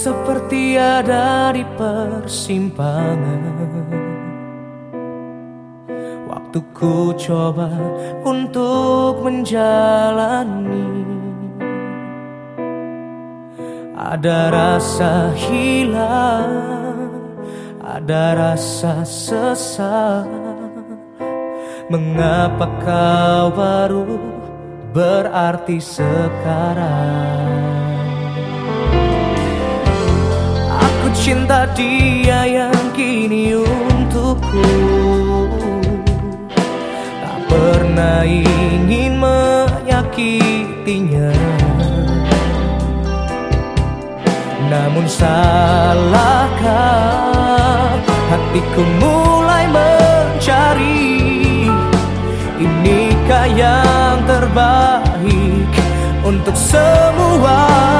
seperti ada di persimpangan. Waktu ku coba untuk menjalani Ada rasa hilang Ada rasa sesat Mengapa kau baru berarti sekarang cinta dia yang kini untukku. Tak pernah ingin menyakitinya. Namun salahkah hatiku mulai mencari? Inikah yang terbaik untuk semua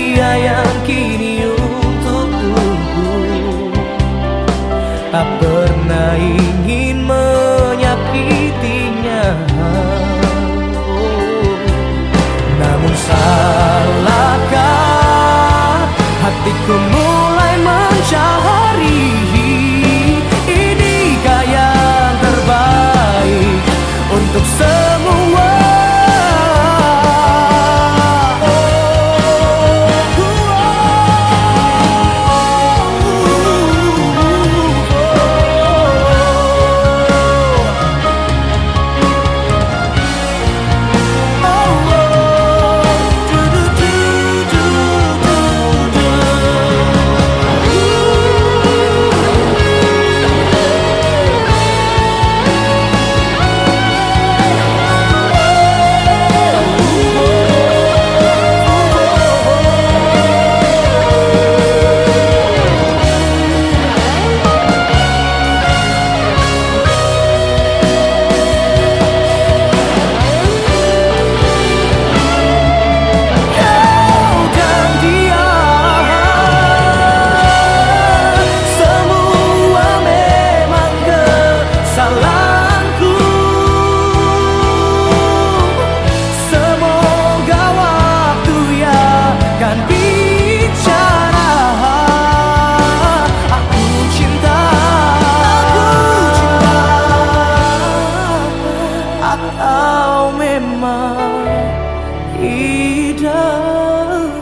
tak pernah kau memang indah.